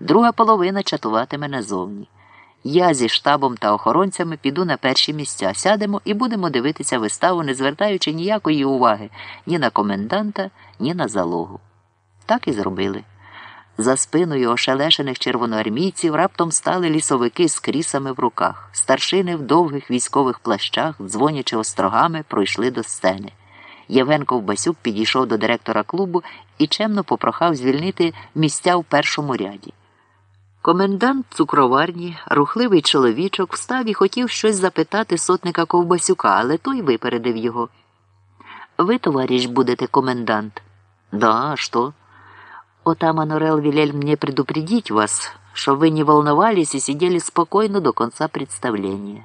друга половина чатуватиме назовні. Я зі штабом та охоронцями піду на перші місця, сядемо і будемо дивитися виставу, не звертаючи ніякої уваги ні на коменданта, ні на залогу. Так і зробили. За спиною ошелешених червоноармійців раптом стали лісовики з крісами в руках. Старшини в довгих військових плащах, дзвонячи острогами, пройшли до сцени. Євген Ковбасюк підійшов до директора клубу і чемно попрохав звільнити місця в першому ряді. Комендант цукроварні, рухливий чоловічок, встав і хотів щось запитати сотника Ковбасюка, але той випередив його. Ви, товарищ, будете комендант? Да, что? Отаман Орел велел мне предупредить вас, что вы не волновались и сидели спокойно до конца представления.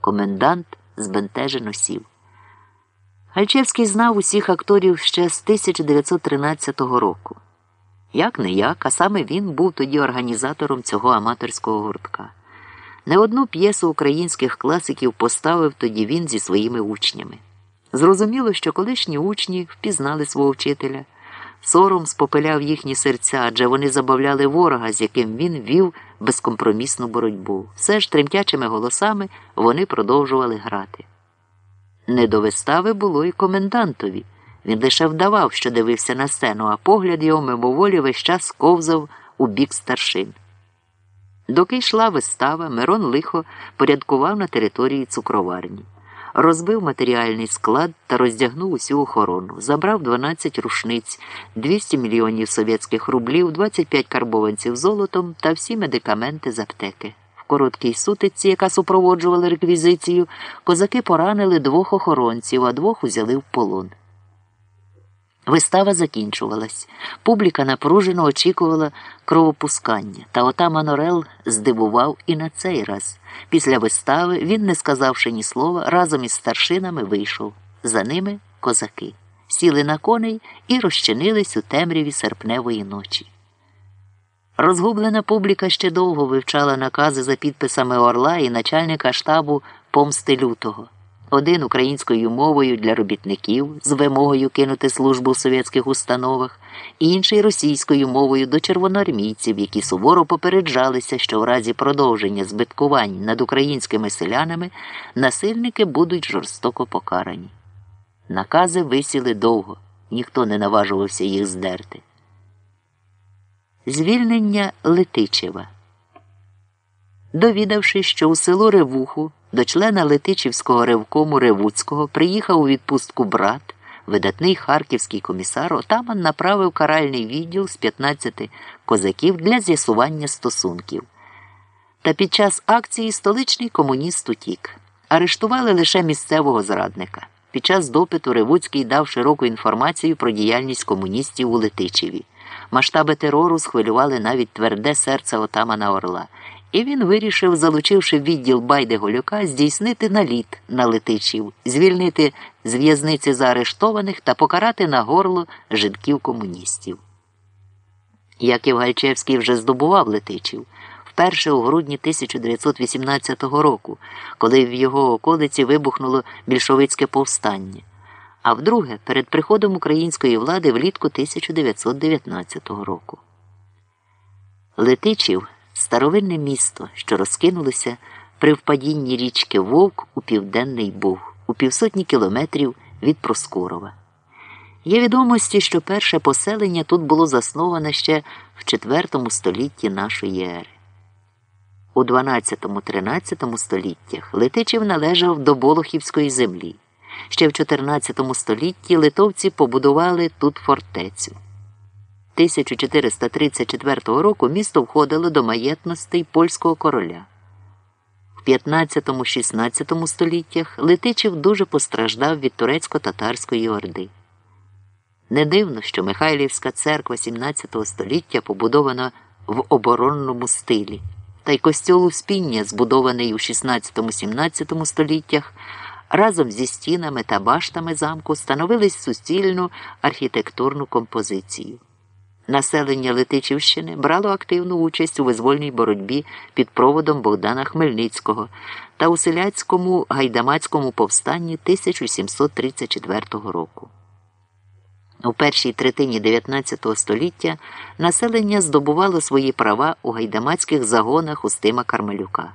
Комендант збентежено сів. Гальчевський знав усіх акторів ще з 1913 року. Як не як, а саме він був тоді організатором цього аматорського гуртка. Не одну п'єсу українських класиків поставив тоді він зі своїми учнями. Зрозуміло, що колишні учні впізнали свого вчителя. Сором спопиляв їхні серця, адже вони забавляли ворога, з яким він вів безкомпромісну боротьбу. Все ж тремтячими голосами вони продовжували грати. Не до вистави було й комендантові. Він лише вдавав, що дивився на сцену, а погляд його мимоволі весь час ковзав у бік старшин. Доки йшла вистава, Мирон лихо порядкував на території цукроварні, розбив матеріальний склад та роздягнув усю охорону, забрав 12 рушниць, 200 мільйонів совєтських рублів, 25 карбованців золотом та всі медикаменти з аптеки. В короткій сутиці, яка супроводжувала реквізицію, козаки поранили двох охоронців, а двох узяли в полон. Вистава закінчувалась. Публіка напружено очікувала кровопускання, та отаман Орел здивував і на цей раз. Після вистави він, не сказавши ні слова, разом із старшинами вийшов. За ними козаки. Сіли на коней і розчинились у темряві серпневої ночі. Розгублена публіка ще довго вивчала накази за підписами Орла і начальника штабу помсти лютого. Один українською мовою для робітників з вимогою кинути службу в совєтських установах, інший російською мовою до червоноармійців, які суворо попереджалися, що в разі продовження збиткувань над українськими селянами насильники будуть жорстоко покарані. Накази висіли довго, ніхто не наважувався їх здерти. Звільнення Летичева. Довідавшись, що у село Ревуху до члена Летичівського ревкому Ревуцького приїхав у відпустку брат, видатний харківський комісар, отаман направив каральний відділ з 15 козаків для з'ясування стосунків. Та під час акції столичний комуніст утік. Арештували лише місцевого зрадника. Під час допиту Ревуцький дав широку інформацію про діяльність комуністів у Летичеві. Масштаби терору схвилювали навіть тверде серце отамана Орла. І він вирішив, залучивши відділ Байде Голюка, здійснити наліт на летичів, звільнити з в'язниці заарештованих та покарати на горло жидків комуністів. Яків Гальчевський вже здобував летичів вперше у грудні 1918 року, коли в його околиці вибухнуло більшовицьке повстання, а вдруге перед приходом української влади влітку 1919 року. Летичів старовинне місто, що розкинулося при впадінні річки Вовк у Південний Буг, у півсотні кілометрів від Проскурова. Є відомості, що перше поселення тут було засноване ще в IV столітті нашої ери. У 12-13 століттях Летичів належав до Болохівської землі. Ще в 14 столітті литовці побудували тут фортецю. 1434 року місто входило до маєтностей польського короля. В 15-16 століттях Летичів дуже постраждав від турецько-татарської орди. Не дивно, що Михайлівська церква 17 століття побудована в оборонному стилі, та й костьол Успіння, збудований у 16-17 століттях, разом зі стінами та баштами замку становились суцільну архітектурну композицію. Населення Летичівщини брало активну участь у визвольній боротьбі під проводом Богдана Хмельницького та у селяцькому гайдамацькому повстанні 1734 року. У першій третині 19 століття населення здобувало свої права у гайдамацьких загонах Устима Кармелюка.